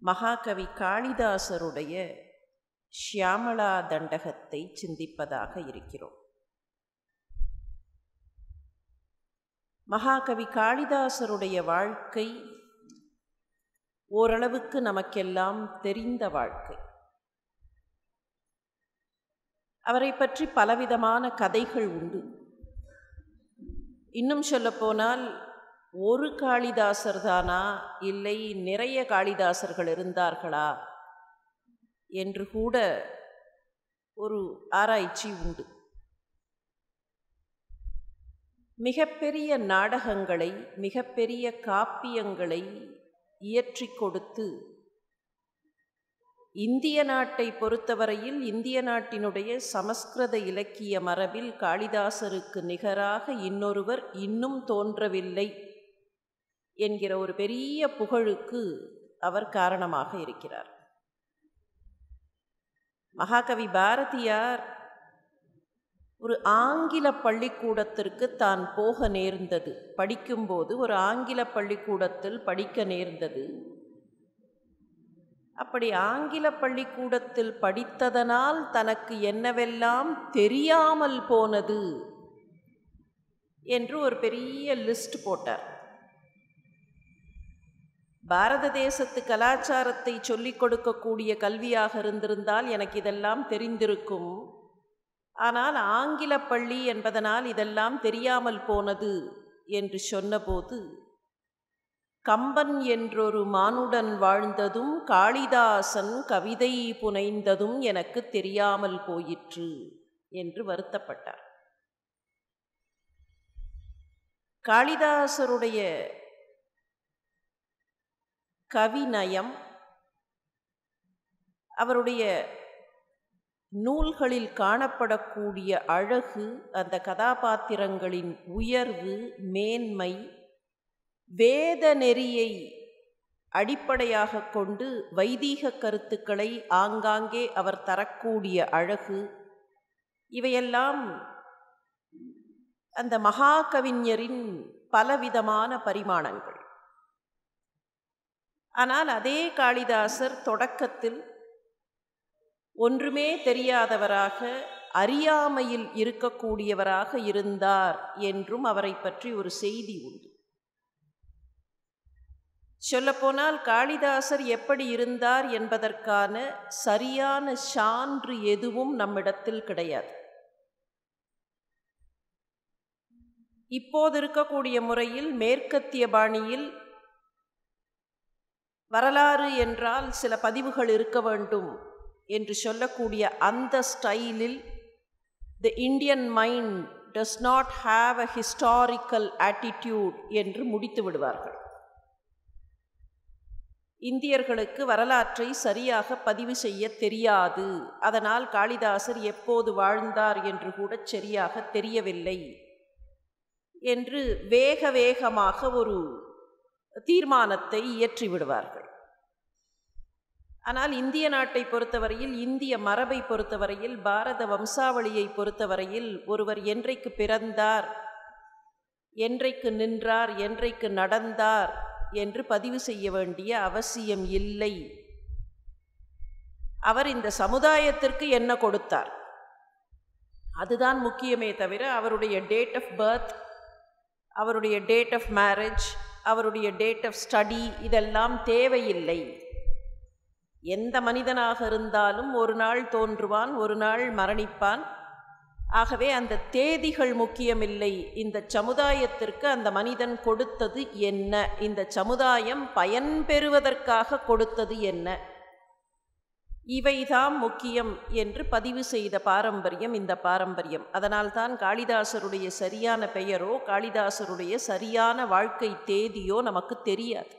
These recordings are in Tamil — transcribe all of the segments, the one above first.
மகாகவி காளிதாசருடைய ஷியாமளா தண்டகத்தை சிந்திப்பதாக இருக்கிறோம். மகாகவி காளிதாசருடைய வாழ்க்கை ஓரளவுக்கு நமக்கெல்லாம் தெரிந்த வாழ்க்கை. அவரை பற்றி பலவிதமான கதைகள் உண்டு. இன்னும் சொல்லப்போனால் ஒரு காளிதாசர் தானா? இல்லை நிறைய காளிதாசர்கள் இருந்தார்களா? என்று கூட ஒரு ஆராய்ச்சி உண்டு. மிகப்பெரிய நாடகங்களை மிகப்பெரிய காப்பியங்களை இயற்றி கொடுத்து இந்திய நாட்டை பொறுத்தவரையில் இந்திய நாட்டினுடைய சமஸ்கிருத இலக்கிய மரபில் காளிதாசருக்கு நிகராக இன்னொருவர் இன்னும் தோன்றவில்லை. என்கிற ஒரு பெரிய புகழுக்கு அவர் காரணமாக இருக்கிறார். மகாகவி பாரதியார் ஒரு ஆங்கில பள்ளிக்கூடத்திற்கு தான் போக நேர்ந்தது. படிக்கும்போது ஒரு ஆங்கில பள்ளிக்கூடத்தில் படிக்க நேர்ந்தது. அப்படி ஆங்கில பள்ளிக்கூடத்தில் படித்ததனால் தனக்கு என்னவெல்லாம் தெரியாமல் போனது என்று ஒரு பெரிய லிஸ்ட் போட்டார். பாரத தேசத்து கலாச்சாரத்தை சொல்லிக் கொடுக்கக்கூடிய கல்வியாக இருந்திருந்தால் எனக்கு இதெல்லாம் தெரிந்திருக்கும். ஆனால் ஆங்கில பள்ளி என்பதனால் இதெல்லாம் தெரியாமல் போனது என்று சொன்னபோது கம்பன் என்றொரு மானுடன் வாழ்ந்ததும் காளிதாசன் கவிதை புனைந்ததும் எனக்கு தெரியாமல் போயிற்று என்று வருத்தப்பட்டார். காளிதாசருடைய கவிநயம் அவருடைய நூல்களில் காணப்படக்கூடிய அழகு அந்த கதாபாத்திரங்களின் உயர்வு மேன்மை வேத நெறியை அடிப்படையாக கொண்டு வைதீக கருத்துக்களை ஆங்காங்கே அவர் தரக்கூடிய அழகு. இவையெல்லாம் அந்த மகாகவிஞரின் பலவிதமான பரிமாணங்கள். ஆனால் அதே காளிதாசர் தொடக்கத்தில் ஒன்றுமே தெரியாதவராக அறியாமையில் இருக்கக்கூடியவராக இருந்தார் என்றும் அவரை பற்றி ஒரு செய்தி உண்டு. சொல்லப்போனால் காளிதாசர் எப்படி இருந்தார் என்பதற்கான சரியான சான்று எதுவும் நம்மிடத்தில் கிடையாது. இப்போது இருக்கக்கூடிய முறையில் மேற்கத்திய பாணியில் வரலாறு என்றால் சில பதிவுகள் இருக்க வேண்டும் என்று சொல்லக்கூடிய அந்த ஸ்டைலில் the Indian mind does not have a historical attitude என்று முடித்து விடுவார்கள். இந்தியர்களுக்கு வரலாற்றை சரியாக பதிவு செய்ய தெரியாது. அதனால் காளிதாசர் எப்போது வாழ்ந்தார் என்று கூட சரியாக தெரியவில்லை என்று வேக வேகமாக ஒரு தீர்மானத்தை இயற்றி விடுவார்கள். ஆனால் இந்திய நாட்டை பொறுத்தவரையில் இந்திய மரபை பொறுத்தவரையில் பாரத வம்சாவளியை பொறுத்தவரையில் ஒருவர் என்றைக்கு பிறந்தார் என்றைக்கு நின்றார் என்றைக்கு நடந்தார் என்று பதிவு செய்ய வேண்டிய அவசியம் இல்லை. அவர் இந்த சமுதாயத்திற்கு என்ன கொடுத்தார்? அதுதான் முக்கியமே தவிர அவருடைய டேட் ஆஃப் பர்த் அவருடைய டேட் ஆஃப் மேரேஜ் அவருடைய டேட் ஆஃப் ஸ்டடி இதெல்லாம் தேவையில்லை. எந்த மனிதனாக இருந்தாலும் ஒரு நாள் தோன்றுவான் ஒரு நாள் மரணிப்பான். ஆகவே அந்த தேதிகள் முக்கியமில்லை. இந்த சமுதாயத்திற்கு அந்த மனிதன் கொடுத்தது என்ன? இந்த சமுதாயம் பயன்பெறுவதற்காக கொடுத்தது என்ன? இவைதாம் முக்கியம் என்று பதிவு செய்த பாரம்பரியம் இந்த பாரம்பரியம். அதனால்தான் காளிதாசருடைய சரியான பெயரோ காளிதாசருடைய சரியான வாழ்க்கை தேதியோ நமக்கு தெரியாது.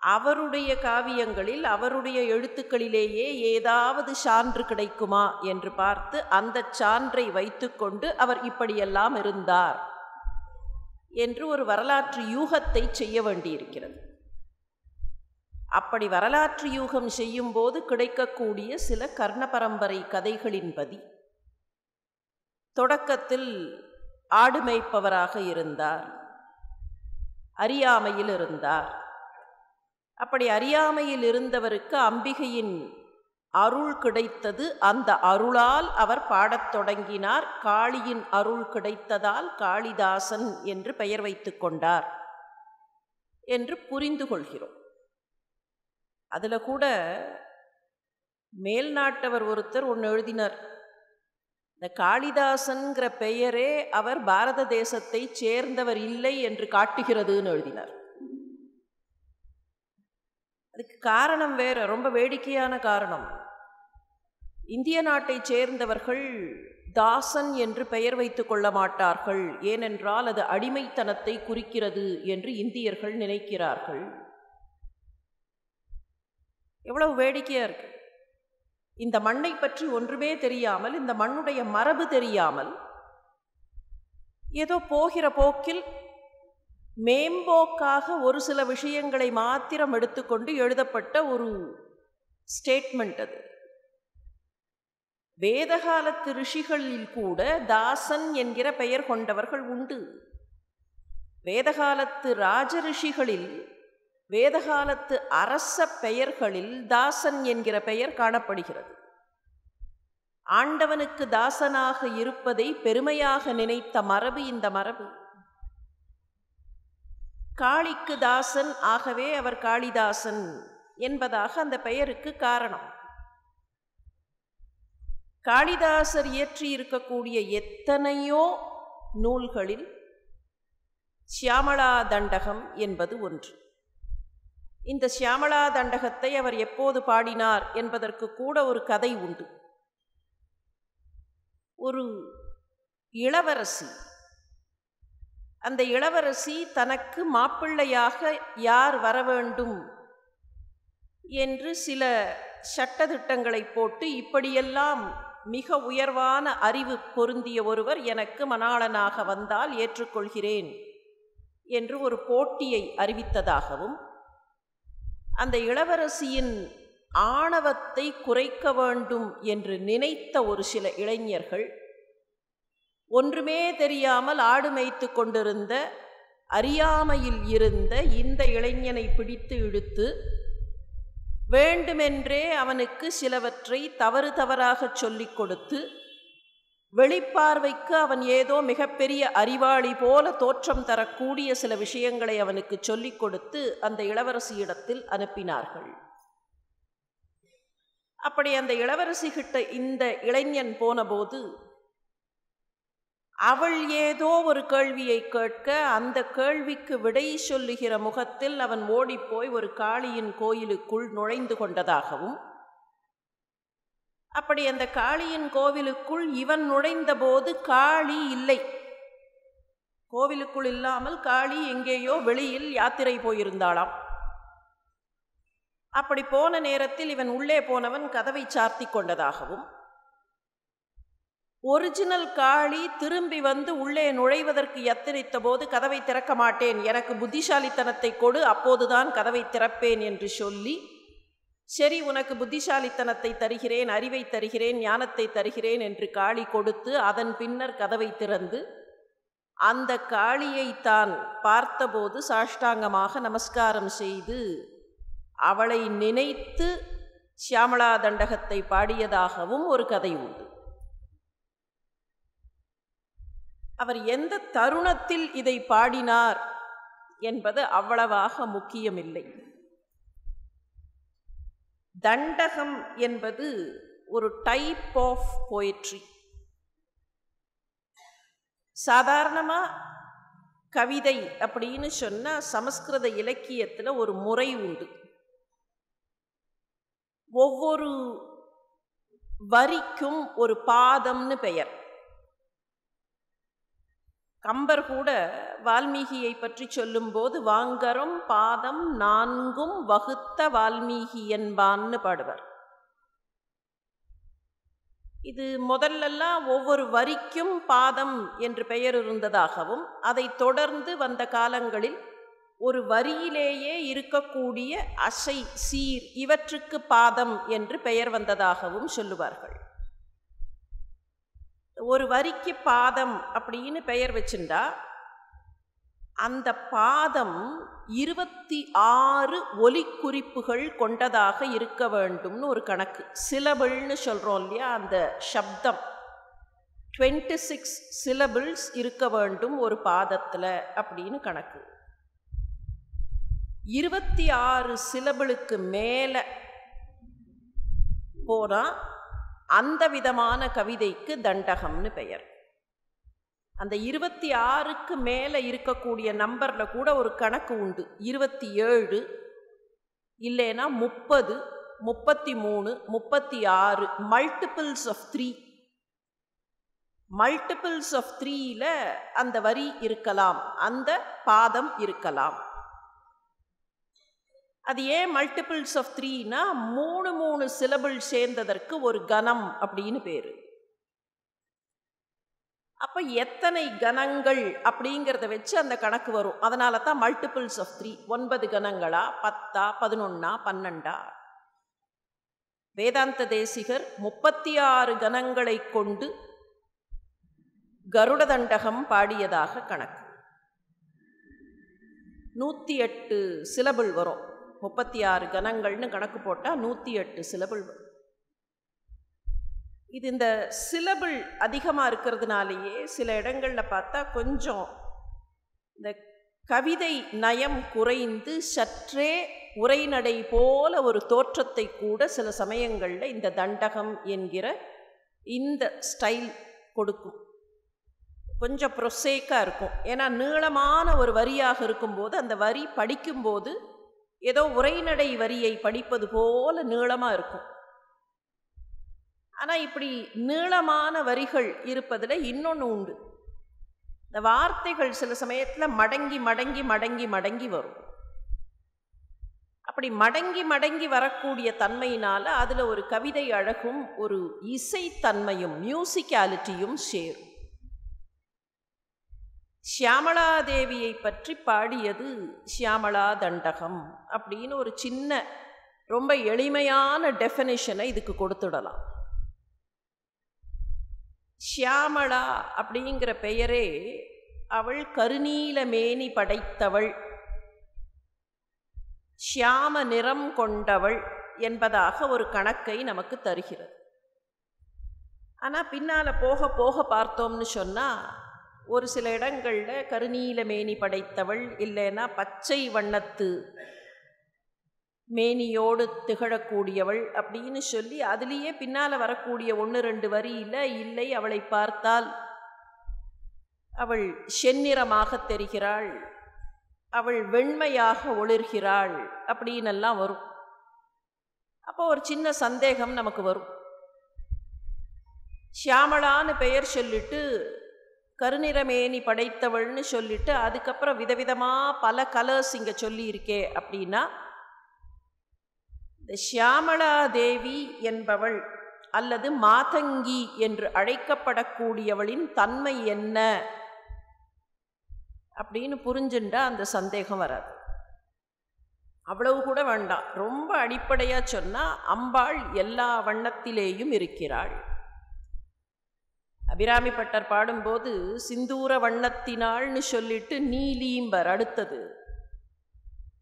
அவருடைய காவியங்களில் அவருடைய எழுத்துக்களிலேயே ஏதாவது சான்று கிடைக்குமா என்று பார்த்து அந்த சான்றை வைத்துக்கொண்டு அவர் இப்படியெல்லாம் இருந்தார் என்று ஒரு வரலாற்று யூகத்தை செய்ய வேண்டியிருக்கிறது. அப்படி வரலாற்று யூகம் செய்யும்போது கிடைக்கக்கூடிய சில கர்ண பரம்பரை கதைகளின்படி. தொடக்கத்தில் ஆடு மேய்ப்பவராக இருந்தார். அறியாமையில் இருந்தார். அப்படி அறியாமையில் இருந்தவருக்கு அம்பிகையின் அருள் கிடைத்தது. அந்த அருளால் அவர் பாடத் தொடங்கினார். காளியின் அருள் கிடைத்ததால் காளிதாசன் என்று பெயர் வைத்து கொண்டார் என்று புரிந்து கொள்கிறோம். அதில் கூட மேல்நாட்டவர் ஒருத்தர் ஒன்று எழுதினார். இந்த காளிதாசன்கிற பெயரே அவர் பாரத தேசத்தை சேர்ந்தவர் இல்லை என்று காட்டுகிறதுன்னு எழுதினார். அதுக்கு காரணம் வேற ரொம்ப வேடிக்கையான காரணம். இந்திய நாட்டை சேர்ந்தவர்கள் தாசன் என்று பெயர் வைத்துக் கொள்ள மாட்டார்கள் ஏனென்றால் அது அடிமைத்தனத்தை குறிக்கிறது என்று இந்தியர்கள் நினைக்கிறார்கள். எவ்வளவு வேடிக்கையாக இருக்கு? இந்த மண்ணை பற்றி ஒன்றுமே தெரியாமல் இந்த மண்ணுடைய மரபு தெரியாமல் ஏதோ போகிற போக்கில் மேம்போக்காக ஒரு சில விஷயங்களை மாத்திரம் எடுத்துக்கொண்டு எழுதப்பட்ட ஒரு ஸ்டேட்மெண்ட் அது. வேதகாலத்து ரிஷிகளில் கூட தாசன் என்கிற பெயர் கொண்டவர்கள் உண்டு. வேதகாலத்து ராஜ ரிஷிகளில் வேதகாலத்து அரச பெயர்களில் தாசன் என்கிற பெயர் காணப்படுகிறது. ஆண்டவனுக்கு தாசனாக இருப்பதை பெருமையாக நினைத்த மரபு இந்த மரபு. காளிக்கு தாசன் ஆகவே அவர் காளிதாசன் என்பதாக அந்த பெயருக்கு காரணம். காளிதாசர் இயற்றி இருக்கக்கூடிய எத்தனையோ நூல்களில் சியாமளா தண்டகம் என்பது ஒன்று. இந்த சியாமளா தண்டகத்தை அவர் எப்போது பாடினார் என்பதற்கு கூட ஒரு கதை உண்டு. ஒரு இளவரசி. அந்த இளவரசி தனக்கு மாப்பிள்ளையாக யார் வர வேண்டும் என்று சில சட்டத்திட்டங்களை போட்டு இப்படியெல்லாம் மிக உயர்வான அறிவு பொருந்திய ஒருவர் எனக்கு மணாளனாக வந்தால் ஏற்றுக்கொள்கிறேன் என்று ஒரு போட்டியை அறிவித்ததாகவும் அந்த இளவரசியின் ஆணவத்தை குறைக்க வேண்டும் என்று நினைத்த ஒரு சில இளைஞர்கள் ஒன்றுமே தெரியாமல் ஆடு மேய்த்து கொண்டிருந்த அறியாமையில் இருந்த இந்த இளைஞனை பிடித்து இழுத்து வேண்டுமென்றே அவனுக்கு சிலவற்றை தவறு தவறாகச் சொல்லிக் கொடுத்து வெளிப்பார்வைக்கு அவன் ஏதோ மிகப்பெரிய அறிவாளி போல தோற்றம் தரக்கூடிய சில விஷயங்களை அவனுக்கு சொல்லிக் கொடுத்து அந்த இளவரசியிடத்தில் அனுப்பினார்கள். அப்படி அந்த இளவரசி கிட்ட இந்த இளைஞன் போனபோது அவள் ஏதோ ஒரு கேள்வியை கேட்க அந்த கேள்விக்கு விடை சொல்லுகிற முகத்தில் அவன் ஓடிப்போய் ஒரு காளியின் கோயிலுக்குள் நுழைந்து கொண்டதாகவும் அப்படி அந்த காளியின் கோவிலுக்குள் இவன் நுழைந்தபோது காளி இல்லை. கோவிலுக்குள் இல்லாமல் காளி எங்கேயோ வெளியில் யாத்திரை போயிருந்தாளாம். அப்படி போன நேரத்தில் இவன் உள்ளே போனவன் கதவை சார்த்தி கொண்டதாகவும் ஒரிஜினல் காளி திரும்பி வந்து உள்ளே நுழைவதற்கு எத்தனித்த போது கதவை திறக்க மாட்டேன் எனக்கு புத்திசாலித்தனத்தை கொடு அப்போதுதான் கதவை திறப்பேன் என்று சொல்லி சரி உனக்கு புத்திசாலித்தனத்தை தருகிறேன் அறிவை தருகிறேன் ஞானத்தை தருகிறேன் என்று காளி கொடுத்து அதன் பின்னர் கதவை திறந்து அந்த காளியை தான் பார்த்தபோது சாஷ்டாங்கமாக நமஸ்காரம் செய்து அவளை நினைத்து சியாமளா தண்டகத்தை பாடியதாகவும் ஒரு கதை உண்டு. அவர் எந்த தருணத்தில் இதை பாடினார் என்பது அவ்வளவாக முக்கியமில்லை. தண்டகம் என்பது ஒரு டைப் ஆஃப் போயட்ரி சாதாரணமாக கவிதை அப்படின்னு சொன்னால் சமஸ்கிருத இலக்கியத்தில் ஒரு முறை உண்டு. ஒவ்வொரு வரிக்கும் ஒரு பாதம்னு பெயர். கம்பர் கூட வால்மீகியை பற்றி சொல்லும்போது வாங்கரும் பாதம் நான்கும் வகுத்த வால்மீகி என்பான்னு பாடுவார். இது முதல்லலாம் ஒவ்வொரு வரிக்கும் பாதம் என்று பெயர் இருந்ததாகவும் அதை தொடர்ந்து வந்த காலங்களில் ஒரு வரியிலேயே இருக்கக்கூடிய அசை சீர் இவற்றுக்கு பாதம் என்று பெயர் வந்ததாகவும் சொல்லுவார்கள். ஒரு வரிக்கு பாதம் அப்படின்னு பெயர் வச்சுண்டா அந்த பாதம் இருபத்தி ஆறு ஒலிக்குறிப்புகள் கொண்டதாக இருக்க வேண்டும்னு ஒரு கணக்கு. சிலபிள்னு சொல்கிறோம் இல்லையா அந்த சப்தம். டுவெண்ட்டி சிக்ஸ் சிலபிள்ஸ் இருக்க வேண்டும் ஒரு பாதத்தில் அப்படின்னு கணக்கு. இருபத்தி ஆறு சிலபிளுக்கு மேலே போனால் அந்த விதமான கவிதைக்கு தண்டகம்னு பெயர். அந்த இருபத்தி ஆறுக்கு மேலே இருக்கக்கூடிய நம்பரில் கூட ஒரு கணக்கு உண்டு. இருபத்தி ஏழு இல்லைன்னா முப்பது முப்பத்தி மூணு முப்பத்தி ஆறு multiples of three multiples of த்ரீயில் அந்த வரி இருக்கலாம் அந்த பாதம் இருக்கலாம். அது ஏன் மல்டிபிள்ஸ் ஆஃப் த்ரீனா மூணு மூணு சிலபிள் சேர்ந்ததற்கு ஒரு கணம் அப்படின்னு பேர். அப்போ எத்தனை கணங்கள் அப்படிங்கிறத வச்சு அந்த கணக்கு வரும். அதனால தான் மல்டிபிள்ஸ் ஆஃப் த்ரீ ஒன்பது கணங்களா பத்தா பதினொன்னா பன்னெண்டா? வேதாந்த தேசிகர் முப்பத்தி ஆறு கணங்களை கொண்டு கருட தண்டகம் பாடியதாக கணக்கு. நூற்றி எட்டு சிலபிள் வரும். முப்பத்தி ஆறு கணங்கள்னு கணக்கு போட்டால் நூற்றி எட்டு சிலபிள் வரும். இது இந்த சிலபிள் அதிகமாக இருக்கிறதுனாலேயே சில இடங்களில் பார்த்தா கொஞ்சம் இந்த கவிதை நயம் குறைந்து சற்றே உரைநடை போல ஒரு தோற்றத்தை கூட சில சமயங்களில் இந்த தண்டகம் என்கிற இந்த ஸ்டைல் கொடுக்கும். கொஞ்சம் ப்ரொசேக்காக இருக்கும். ஏன்னா நீளமான ஒரு வரியாக இருக்கும்போது அந்த வரி படிக்கும்போது ஏதோ உரைநடை வரியை படிப்பது போல நீளமாக இருக்கும். ஆனால் இப்படி நீளமான வரிகள் இருப்பதில் இன்னொன்று உண்டு. இந்த வார்த்தைகள் சில சமயத்தில் மடங்கி மடங்கி மடங்கி மடங்கி வரும். அப்படி மடங்கி மடங்கி வரக்கூடிய தன்மையினால் அதில் ஒரு கவிதை அழகும் ஒரு இசைத்தன்மையும் மியூசிக்காலிட்டியும் சேரும். ஷியாமளாதேவியை பற்றி பாடியது ஷியாமளா தண்டகம் அப்படின்னு ஒரு சின்ன ரொம்ப எளிமையான டெஃபனிஷனை இதுக்கு கொடுத்துடலாம். ஷியாமளா அப்படிங்கிற பெயரே அவள் கருநீல மேனி படைத்தவள். ஷியாம நிறம் கொண்டவள் என்பதாக ஒரு கணக்கை நமக்கு தருகிறது. ஆனால் பின்னால் போக போக பார்த்தோம்னு சொன்னால் ஒரு சில இடங்களில் கருநீல மேனி படைத்தவள் இல்லைன்னா பச்சை வண்ணத்து மேனியோடு திகழக்கூடியவள் அப்படின்னு சொல்லி அதுலேயே பின்னால் வரக்கூடிய ஒன்று ரெண்டு வரியில் இல்லை அவளை பார்த்தால் அவள் செந்நிறமாக தெரிகிறாள் அவள் வெண்மையாக ஒளிர்கிறாள் அப்படின்னெல்லாம் வரும். அப்போ ஒரு சின்ன சந்தேகம் நமக்கு வரும். ஷியாமளான்னு பெயர் சொல்லிட்டு கருநிறமேனி படைத்தவள்னு சொல்லிட்டு அதுக்கப்புறம் விதவிதமாக பல கலர்ஸ் இங்கே சொல்லியிருக்கே அப்படின்னா இந்த ஷியாமளா தேவி என்பவள் அல்லது மாதங்கி என்று அழைக்கப்படக்கூடியவளின் தன்மை என்ன அப்படின்னு புரிஞ்சுண்டா அந்த சந்தேகம் வராது. அவ்வளவு கூட வேண்டாம். ரொம்ப அடிப்படையாக சொன்னால் அம்பாள் எல்லா வண்ணத்திலேயும் இருக்கிறாள். அபிராமி பட்டர் பாடும்போது சிந்தூர வண்ணத்தினாள்னு சொல்லிட்டு நீலீம்பர் அடுத்தது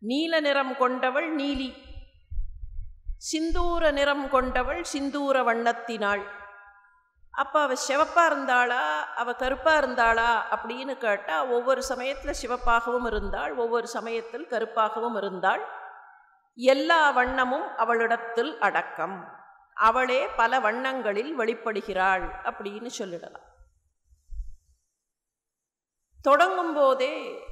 நீல நிறம் கொண்டவள் நீலி. சிந்தூர நிறம் கொண்டவள் சிந்தூர வண்ணத்தினாள். அப்போ அவள் சிவப்பாக இருந்தாளா? அவள் கருப்பாக இருந்தாளா? அப்படின்னு கேட்டால் ஒவ்வொரு சமயத்தில் சிவப்பாகவும் இருந்தாள் ஒவ்வொரு சமயத்தில் கருப்பாகவும் இருந்தாள். எல்லா வண்ணமும் அவளிடத்தில் அடக்கம். அவளே பல வண்ணங்களில் வெளிப்படுகிறாள் அப்படின்னு சொல்லிடலாம். தொடங்கும் போதே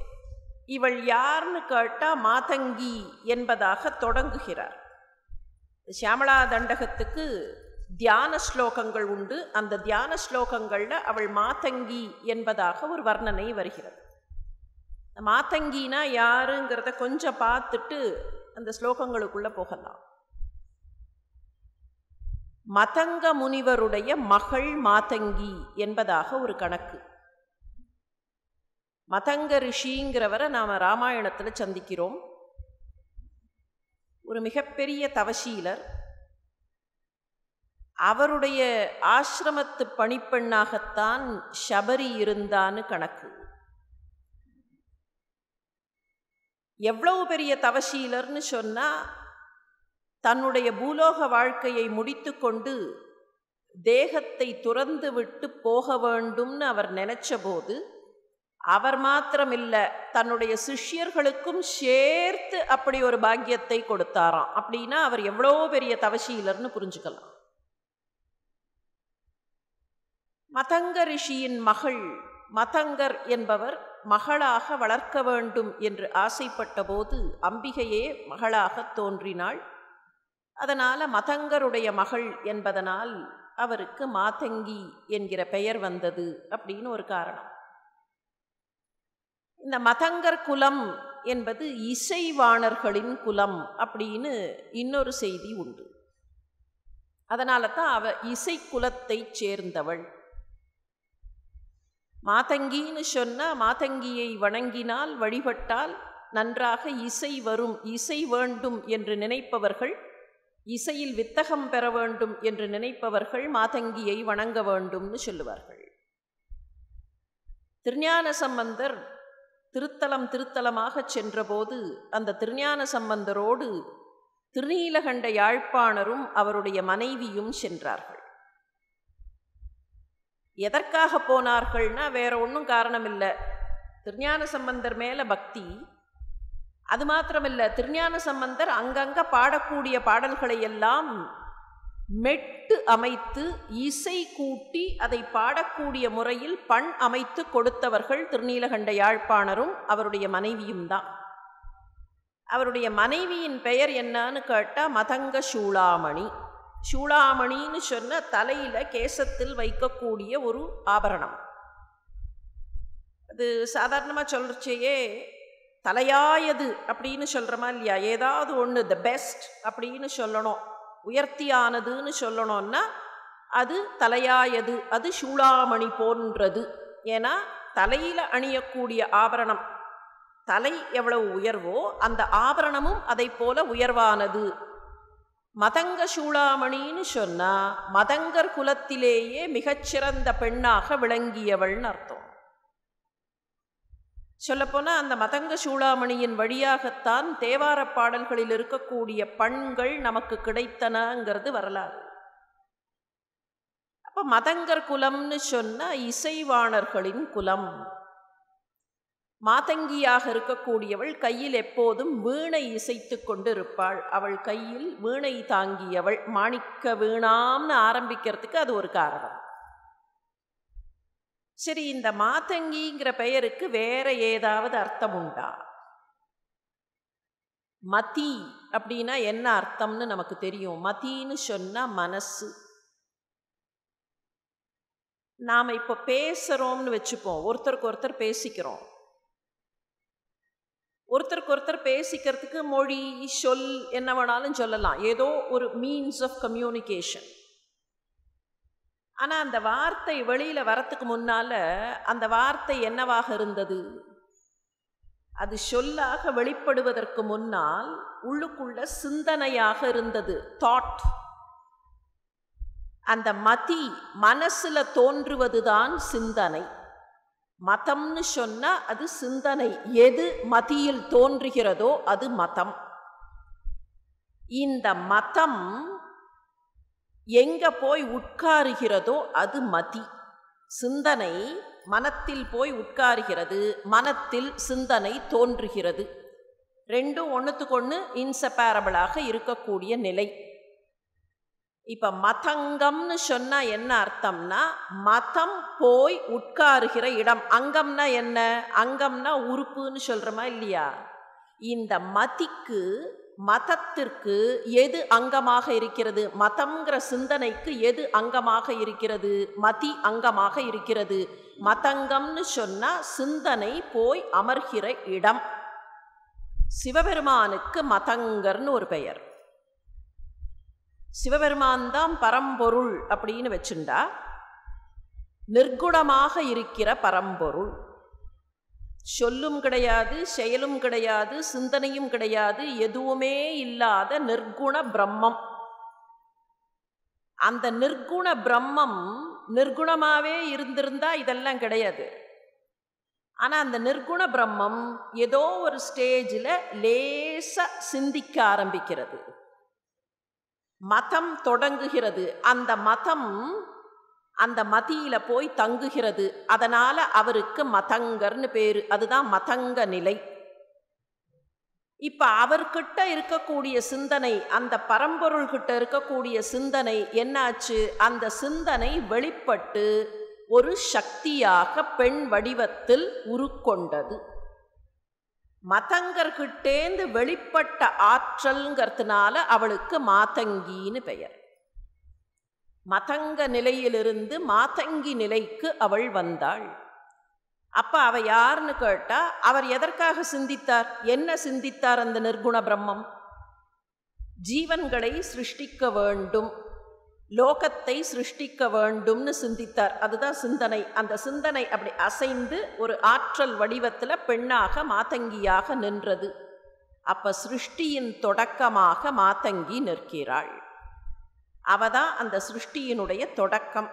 இவள் யார்னு கேட்டால் மாதங்கி என்பதாக தொடங்குகிறார். சியாமளா தண்டகத்துக்கு தியான ஸ்லோகங்கள் உண்டு. அந்த தியான ஸ்லோகங்களில் அவள் மாதங்கி என்பதாக ஒரு வர்ணனை வருகிறது. மாதங்கினா யாருங்கிறத கொஞ்சம் பார்த்துட்டு அந்த ஸ்லோகங்களுக்குள்ளே போகலாம். மதங்க முனிவருடைய மகள் மாதங்கி என்பதாக ஒரு கணக்கு. மதங்க ரிஷிங்கிறவரை நாம் ராமாயணத்தில் சந்திக்கிறோம். ஒரு மிகப்பெரிய தவசீலர். அவருடைய ஆசிரமத்து பணிப்பெண்ணாகத்தான் சபரி இருந்தான்னு கணக்கு. எவ்வளவு பெரிய தவசீலர்னு சொன்னால் தன்னுடைய பூலோக வாழ்க்கையை முடித்து கொண்டு தேகத்தை துறந்து விட்டு போக வேண்டும்னு அவர் நினச்சபோது அவர் மாத்திரமில்ல தன்னுடைய சிஷ்யர்களுக்கும் சேர்த்து அப்படி ஒரு பாக்கியத்தை கொடுத்தாராம். அப்படின்னா அவர் எவ்வளோ பெரிய தவசீலர்னு புரிஞ்சுக்கலாம். மதங்க ரிஷியின் மகள் மதங்கர் என்பவர் மகளாக வளர்க்க வேண்டும் என்று ஆசைப்பட்ட போது அம்பிகையே மகளாக தோன்றினாள். அதனால் மதங்கருடைய மகள் என்பதனால் அவருக்கு மாதங்கி என்கிற பெயர் வந்தது அப்படின்னு ஒரு காரணம். இந்த மதங்கர் குலம் என்பது இசைவாணர்களின் குலம் அப்படின்னு இன்னொரு செய்தி உண்டு. அதனால தான் அவ இசை சேர்ந்தவள். மாதங்கின்னு சொன்னால் மாதங்கியை வணங்கினால் வழிபட்டால் நன்றாக இசை வரும் இசை வேண்டும் என்று நினைப்பவர்கள் இசையில் வித்தகம் பெற வேண்டும் என்று நினைப்பவர்கள் மாதங்கியை வணங்க வேண்டும்னு சொல்லுவார்கள். திருஞான சம்பந்தர் திருத்தலம் திருத்தலமாக சென்றபோது அந்த திருஞான சம்பந்தரோடு திருநீலகண்ட யாழ்ப்பாணரும் அவருடைய மனைவியும் சென்றார்கள். எதற்காக போனார்கள்னா வேற ஒன்றும் காரணம் இல்லை திருஞான சம்பந்தர் மேலே பக்தி அது மாத்திரமல்ல திருஞான சம்பந்தர் அங்கங்க பாடக்கூடிய பாடல்களை எல்லாம் மெட்டு அமைத்து இசை கூட்டி அதை பாடக்கூடிய முறையில் பண் அமைத்து கொடுத்தவர்கள் திருநீலகண்ட யாழ்ப்பாணரும் அவருடைய மனைவியும் தான். அவருடைய மனைவியின் பெயர் என்னன்னு கேட்டால் மதங்க சூளாமணி. சூளாமணின்னு சொன்ன தலையில் கேசத்தில் வைக்கக்கூடிய ஒரு ஆபரணம். அது சாதாரணமாக சொல்கிறச்சேயே தலையாயது அப்படின்னு சொல்கிறோமா இல்லையா? ஏதாவது ஒன்று த பெஸ்ட் அப்படின்னு சொல்லணும். உயர்த்தியானதுன்னு சொல்லணும்னா அது தலையாயது அது சூளாமணி போன்றது. ஏன்னா தலையில் அணியக்கூடிய ஆபரணம் தலை எவ்வளவு உயர்வோ அந்த ஆபரணமும் அதை போல உயர்வானது. மதங்க சூளாமணின்னு சொன்னால் மதங்கர் குலத்திலேயே மிகச்சிறந்த பெண்ணாக விளங்கியவள்னு அர்த்தம். சொல்லப்போனால் அந்த மதங்க சூளாமணியின் வழியாகத்தான் தேவார பாடல்களில் இருக்கக்கூடிய பண்கள் நமக்கு கிடைத்தனங்கிறது வரலாறு. அப்போ மதங்கர் குலம்னு சொன்னால் இசைவாணர்களின் குலம். மாதங்கியாக இருக்கக்கூடியவள் கையில் எப்போதும் வீணை இசைத்து கொண்டிருப்பாள். அவள் கையில் வீணை தாங்கியவள். மாணிக்க வீணாம்னு ஆரம்பிக்கிறதுக்கு அது ஒரு காரணம். சரி இந்த மாதங்கிங்கிற பெயருக்கு வேற ஏதாவது அர்த்தம் உண்டா? மதி அப்படின்னா என்ன அர்த்தம்னு நமக்கு தெரியும். மதின்னு சொன்னா மனசு. நாம் இப்போ பேசுகிறோம்னு வச்சுப்போம். ஒருத்தருக்கு ஒருத்தர் பேசிக்கிறோம். ஒருத்தருக்கு ஒருத்தர் பேசிக்கிறதுக்கு மொழி சொல் என்ன வேணாலும் சொல்லலாம். ஏதோ ஒரு மீன்ஸ் ஆஃப் கம்யூனிகேஷன் ஆனால் அந்த வார்த்தை வெளியில் வரத்துக்கு முன்னால் அந்த வார்த்தை என்னவாக இருந்தது? அது சொல்லாக வெளிப்படுவதற்கு முன்னால் உள்ளுக்குள்ள சிந்தனையாக இருந்தது. தாட் அந்த மதி மனசில் தோன்றுவதுதான் சிந்தனை. மதம்னு சொன்னால் அது சிந்தனை. எது மதியில் தோன்றுகிறதோ அது மதம். இந்த மதம் எங்கே போய் உட்காருகிறதோ அது மதி. சிந்தனை மனத்தில் போய் உட்காருகிறது மனத்தில் சிந்தனை தோன்றுகிறது. ரெண்டும் ஒன்றுத்துக்கு ஒன்று இன்செப்பேரபிளாக இருக்கக்கூடிய நிலை. இப்போ மதங்கம்னு சொன்னால் என்ன அர்த்தம்னா மதம் போய் உட்காருகிற இடம். அங்கம்னா என்ன? அங்கம்னா உறுப்புன்னு சொல்கிறோமா இல்லையா? இந்த மதிக்கு மதத்திற்கு எது அங்கமாக இருக்கிறது? மதம்ங்கிற சிந்தனைக்கு எது அங்கமாக இருக்கிறது? மதி அங்கமாக இருக்கிறது. மதங்கம்னு சொன்னால் சிந்தனை போய் அமர்கிற இடம். சிவபெருமானுக்கு மதங்கர்னு ஒரு பெயர். சிவபெருமான் தான் பரம்பொருள் அப்படின்னு வச்சுண்டா நிர்குணமாக இருக்கிற பரம்பொருள். சொல்லும் கிடையாது செயலும் கிடையாது சிந்தனையும் கிடையாது எதுவுமே இல்லாத நிர்குண பிரம்மம். அந்த நிர்குண பிரம்மம் நிர்குணமாகவே இருந்திருந்தா இதெல்லாம் கிடையாது. ஆனால் அந்த நிர்குண பிரம்மம் ஏதோ ஒரு ஸ்டேஜில் லேச சிந்திக்க ஆரம்பிக்கிறது. மதம் தொடங்குகிறது. அந்த மதம் அந்த மதியில போய் தங்குகிறது. அதனால அவருக்கு மதங்கர்னு பேரு. அதுதான் மதங்க நிலை. இப்போ அவர்கிட்ட இருக்கக்கூடிய சிந்தனை அந்த பரம்பொருள்கிட்ட இருக்கக்கூடிய சிந்தனை என்னாச்சு? அந்த சிந்தனை வெளிப்பட்டு ஒரு சக்தியாக பெண் வடிவத்தில் உருக்கொண்டது. மதங்கர்கிட்டேந்து வெளிப்பட்ட ஆற்றல்ங்கிறதுனால அவளுக்கு மாதங்கின்னு பெயர். மதங்க நிலையிலிருந்து மாதங்கி நிலைக்கு அவள் வந்தாள். அப்போ அவ யாருன்னு கேட்டால் அவர் எதற்காக சிந்தித்தார்? என்ன சிந்தித்தார் அந்த நிர்குண பிரம்மம்? ஜீவன்களை சிருஷ்டிக்க வேண்டும். லோகத்தை சிருஷ்டிக்க வேண்டும்னு சிந்தித்தார். அதுதான் சிந்தனை. அந்த சிந்தனை அப்படி அசைந்து ஒரு ஆற்றல் வடிவத்தில் பெண்ணாக மாதங்கியாக நின்றது. அப்போ சிருஷ்டியின் தொடக்கமாக மாத்தங்கி நிற்கிறாள். அவதான் அந்த சிருஷ்டியினுடைய தொடக்கம்.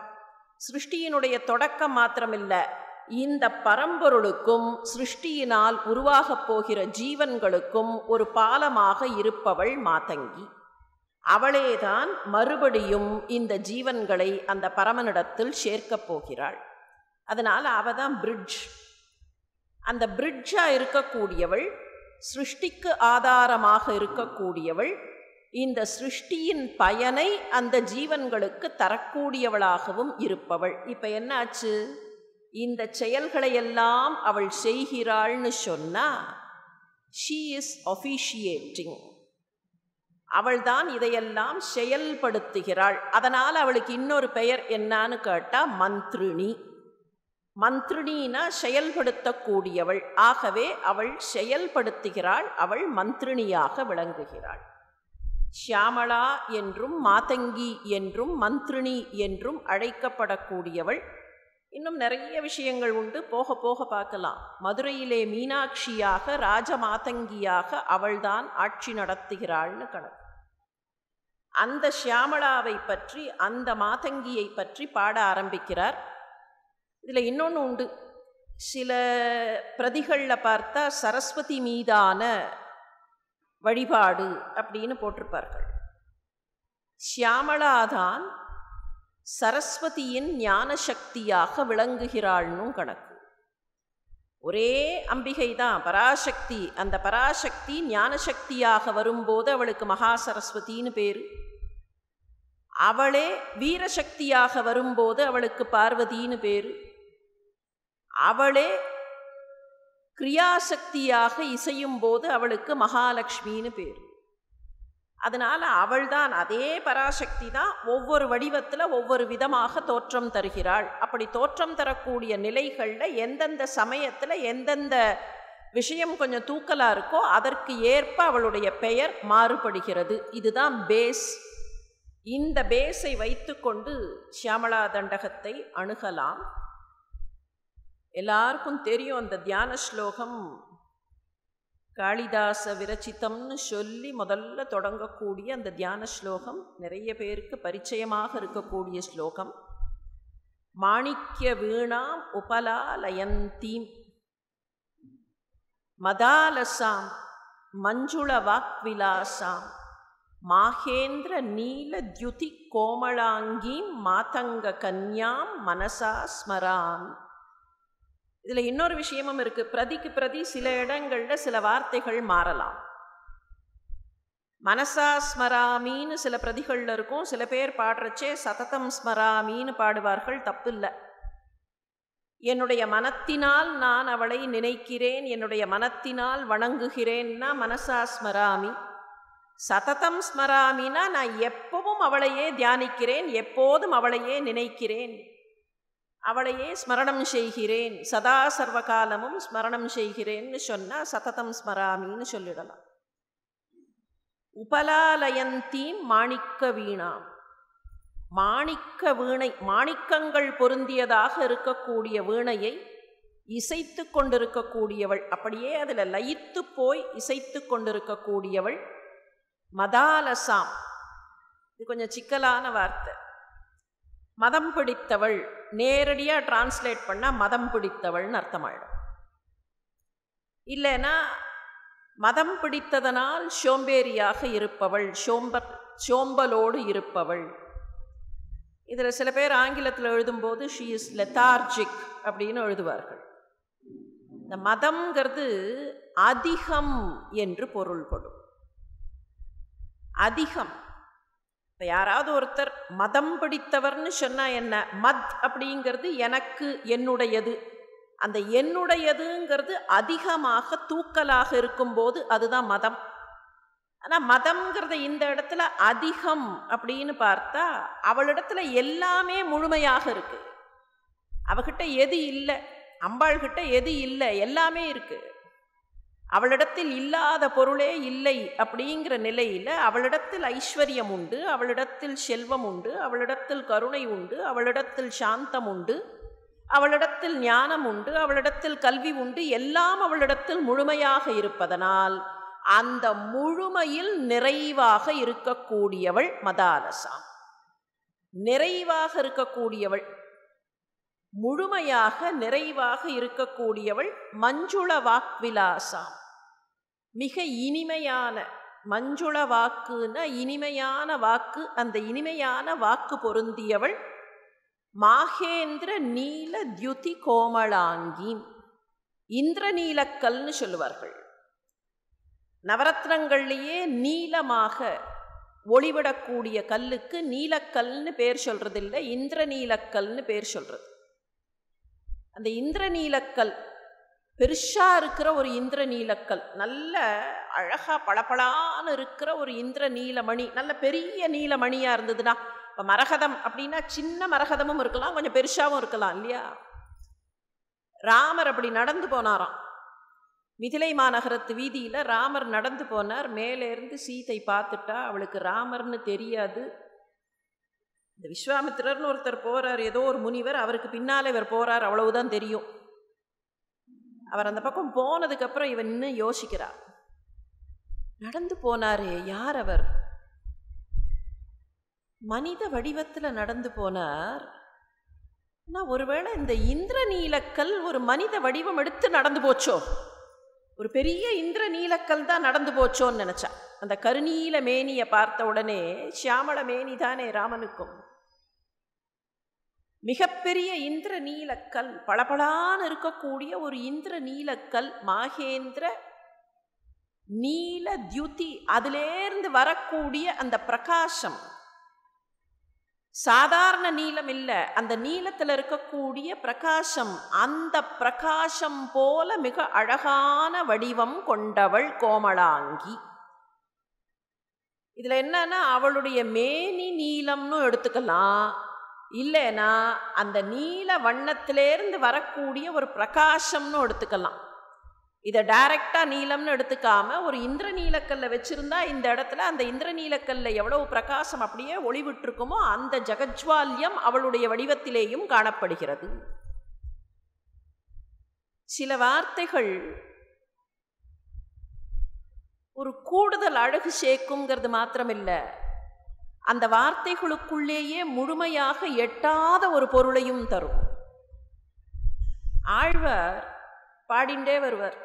சிருஷ்டியினுடைய தொடக்கம் மாத்திரமில்லை இந்த பரம்பொருளுக்கும் சிருஷ்டியினால் உருவாகப் போகிற ஜீவன்களுக்கும் ஒரு பாலமாக இருப்பவள் மாதங்கி. அவளேதான் மறுபடியும் இந்த ஜீவன்களை அந்த பரமனிடத்தில் சேர்க்கப் போகிறாள். அதனால் அவ தான் பிரிட்ஜ் அந்த பிரிட்ஜாக இருக்கக்கூடியவள் சிருஷ்டிக்கு ஆதாரமாக இருக்கக்கூடியவள் இந்த சிருஷ்டியின் பயனை அந்த ஜீவன்களுக்கு தரக்கூடியவளாகவும் இருப்பவள். இப்போ என்னாச்சு? இந்த செயல்களை எல்லாம் அவள் செய்கிறாள்னு சொன்னால் ஷீ இஸ் ஒஃபிஷியேட்டிங் அவள்தான் இதையெல்லாம் செயல்படுத்துகிறாள். அதனால் அவளுக்கு இன்னொரு பெயர் என்னான்னு கேட்டால் மந்த்ரிணி. மந்த்ரிணினா செயல்படுத்தக்கூடியவள். ஆகவே அவள் செயல்படுத்துகிறாள் அவள் மந்த்ரிணியாக விளங்குகிறாள். ஷியாமளா என்றும் மாதங்கி என்றும் மந்த்ரிணி என்றும் அழைக்கப்படக்கூடியவள். இன்னும் நிறைய விஷயங்கள் உண்டு. போக போக பார்க்கலாம். மதுரையிலே மீனாட்சியாக ராஜமாதங்கியாக அவள்தான் ஆட்சி நடத்துகிறாள்னு கணக்கு. அந்த ஷியாமளாவை பற்றி அந்த மாதங்கியை பற்றி பாட ஆரம்பிக்கிறார். இதில் இன்னொன்று உண்டு. சில பிரதிகளில் பார்த்தா சரஸ்வதி மீதான வழிபாடு அப்படின்னு போட்டிருப்பார்கள். ஷியாமளாதான் சரஸ்வதியின் ஞான சக்தியாக விளங்குகிறாள்னும் கணக்கு. ஒரே அம்பிகை தான் பராசக்தி அந்த பராசக்தி ஞானசக்தியாக வரும்போது அவளுக்கு மகா சரஸ்வதின்னு பேர். அவளே வீரசக்தியாக வரும்போது அவளுக்கு பார்வதினு பேர். அவளே கிரியாசக்தியாக இசையும் போது அவளுக்கு மகாலட்சுமின்னு பேர். அதனால் அவள்தான் அதே பராசக்தி தான் ஒவ்வொரு வடிவத்தில் ஒவ்வொரு விதமாக தோற்றம் தருகிறாள். அப்படி தோற்றம் தரக்கூடிய நிலைகளில் எந்தெந்த சமயத்தில் எந்தெந்த விஷயம் கொஞ்சம் தூக்கலாக இருக்கோ அதற்கு ஏற்ப அவளுடைய பெயர் மாறுபடுகிறது. இதுதான் பேஸ் இந்த பேஸை வைத்துக்கொண்டு சியாமளா தண்டகத்தை அணுகலாம். எல்லாருக்கும் தெரியும் அந்த தியான ஸ்லோகம். காளிதாச விரச்சித்தம்னு சொல்லி முதல்ல தொடங்கக்கூடிய அந்த தியான ஸ்லோகம் நிறைய பேருக்கு பரிச்சயமாக இருக்கக்கூடிய ஸ்லோகம். மாணிக்க வீணாம் உபலாலயந்தீம். மதாலசாம் மஞ்சுள வாக்விலாசாம். மாகேந்திர நீல தியுதி கோமளாங்கீம் மாதங்க கன்யாம் மனசா ஸ்மராம். இதில் இன்னொரு விஷயமும் இருக்குது பிரதிக்கு பிரதி சில இடங்களில் சில வார்த்தைகள் மாறலாம். மனசா ஸ்மராமின்னு சில பிரதிகளில் இருக்கும். சில பேர் பாடுறச்சே சததம் ஸ்மராமின்னு பாடுவார்கள். தப்பு இல்லை என்னுடைய மனத்தினால் நான் அவளை நினைக்கிறேன். என்னுடைய மனத்தினால் வணங்குகிறேன்னா மனசா ஸ்மராமி. சததம் ஸ்மராமினா நான் எப்பவும் அவளையே தியானிக்கிறேன். எப்போதும் அவளையே நினைக்கிறேன். அவளையே ஸ்மரணம் செய்கிறேன். சதா சர்வகாலமும் ஸ்மரணம் செய்கிறேன்னு சொன்னால் சததம் ஸ்மராமின்னு சொல்லிடலாம். உபலாலயந்தீம் மாணிக்க வீணாம். மாணிக்க வீணை மாணிக்கங்கள் பொருந்தியதாக இருக்கக்கூடிய வீணையை இசைத்து கொண்டிருக்கக்கூடியவள் அப்படியே அதில் லயித்து போய் இசைத்து கொண்டிருக்கக்கூடியவள் மதாலசாம். இது கொஞ்சம் சிக்கலான வார்த்தை. மதம் பிடித்தவள் நேரடியாக டிரான்ஸ்லேட் பண்ணால் மதம் பிடித்தவள்னு அர்த்தமாயிடும். இல்லைன்னா மதம் பிடித்ததனால் சோம்பேறியாக இருப்பவள் சோம்ப சோம்பலோடு இருப்பவள். இதில் சில பேர் ஆங்கிலத்தில் எழுதும்போது ஷீ இஸ் லெத்தார்ஜிக் அப்படின்னு எழுதுவார்கள். இந்த மதம்ங்கிறது அதிகம் என்று பொருள்படும். அதிகம். இப்போ யாராவது ஒருத்தர் மதம் பிடித்தவர்னு சொன்னால் என்ன? மத் அப்படிங்கிறது எனக்கு என்னுடையது. அந்த என்னுடையதுங்கிறது அதிகமாக தூக்கலாக இருக்கும்போது அதுதான் மதம். ஆனால் மதம்ங்கிறத இந்த இடத்துல அதிகம் அப்படின்னு பார்த்தா அவளிடத்துல எல்லாமே முழுமையாக இருக்குது அவகிட்ட எது இல்லை? அம்பாள்கிட்ட எது இல்லை? எல்லாமே இருக்குது அவளிடத்தில் இல்லாத பொருளே இல்லை அப்படிங்கிற நிலையில் அவளிடத்தில் ஐஸ்வர்யம் உண்டு அவளிடத்தில் செல்வம் உண்டு அவளிடத்தில் கருணை உண்டு அவளிடத்தில் சாந்தம் உண்டு அவளிடத்தில் ஞானம் உண்டு அவளிடத்தில் கல்வி உண்டு எல்லாம் அவளிடத்தில் முழுமையாக இருப்பதனால் அந்த முழுமையில் நிறைவாக இருக்கக்கூடியவள் மதாலசாம் நிறைவாக இருக்கக்கூடியவள் முழுமையாக நிறைவாக இருக்கக்கூடியவள் மஞ்சுள வாக்விலாசாம். மிக இனிமையான மஞ்சுள வாக்குன்னா இனிமையான வாக்கு அந்த இனிமையான வாக்கு பொருந்தியவள் மாகேந்திர நீல தியுதி கோமளாங்கி. இந்திரநீலக்கல்னு சொல்லுவார்கள். நவரத்னங்கள்லேயே நீலமாக ஒளிவிடக்கூடிய கல்லுக்கு நீலக்கல்னு பேர் சொல்றதில்லை இந்திரநீலக்கல்னு பேர் சொல்கிறது அந்த இந்திரநீலக்கல் பெருசாக இருக்கிற ஒரு இந்திர நீலக்கல் நல்ல அழகாக பளபளான்னு இருக்கிற ஒரு இந்திர நீலமணி நல்ல பெரிய நீலமணியாக இருந்ததுன்னா இப்போ மரகதம் அப்படின்னா சின்ன மரகதமும் இருக்கலாம் கொஞ்சம் பெருசாகவும் இருக்கலாம் இல்லையா? ராமர் அப்படி நடந்து போனாராம். மிதிலை மாநகரத்து வீதியில் ராமர் நடந்து போனார். மேலேருந்து சீதை பார்த்துட்டா அவளுக்கு ராமர்னு தெரியாது. இந்த விஸ்வாமித்திரர்னு ஒருத்தர் போகிறார் ஏதோ ஒரு முனிவர் அவருக்கு பின்னாலே இவர் போகிறார் அவ்வளவுதான் தெரியும். அவர் அந்த பக்கம் போனதுக்கப்புறம் இவன் இன்னும் யோசிக்கிறார். நடந்து போனாரே யார் அவர்? மனித வடிவத்தில் நடந்து போனார். ஆனால் ஒருவேளை இந்த இந்திரநீலக்கல் ஒரு மனித வடிவம் எடுத்து நடந்து போச்சோ? ஒரு பெரிய இந்திர நீலக்கல் தான் நடந்து போச்சோன்னு நினச்சா அந்த கருநீல மேனியை பார்த்த உடனே சியாமள மேனி தானே ராமனுக்கும். மிகப்பெரிய இந்திர நீலக்கல் பளபளான்னு இருக்கக்கூடிய ஒரு இந்திர நீலக்கல் மாகேந்திர நீல தியுதி அதிலேருந்து வரக்கூடிய அந்த பிரகாசம். சாதாரண நீலம் இல்லை அந்த நீளத்தில் இருக்கக்கூடிய பிரகாசம் அந்த பிரகாசம் போல மிக அழகான வடிவம் கொண்டவள் கோமளாங்கி இதில் என்னன்னா அவளுடைய மேனி நீளம்னு எடுத்துக்கலாம். இல்லைன்னா அந்த நீல வண்ணத்திலேருந்து வரக்கூடிய ஒரு பிரகாசம்னு எடுத்துக்கலாம். இதை டைரக்டாக நீளம்னு எடுத்துக்காமல் ஒரு இந்திர நீலக்கல்ல வச்சுருந்தா இந்த இடத்துல அந்த இந்திர நீலக்கல்ல எவ்வளவு பிரகாசம் அப்படியே ஒளிவிட்டிருக்குமோ அந்த ஜகஜ்வால்யம் அவளுடைய வடிவத்திலேயும் காணப்படுகிறது. சில வார்த்தைகள் ஒரு கூடுதல் அழகு சேர்க்குங்கிறது மாத்திரமில்லை. அந்த வார்த்தைகளுக்குள்ளேயே முழுமையாக எட்டாத ஒரு பொருளையும் தரும். ஆழ்வார் பாடிண்டே வருவர்.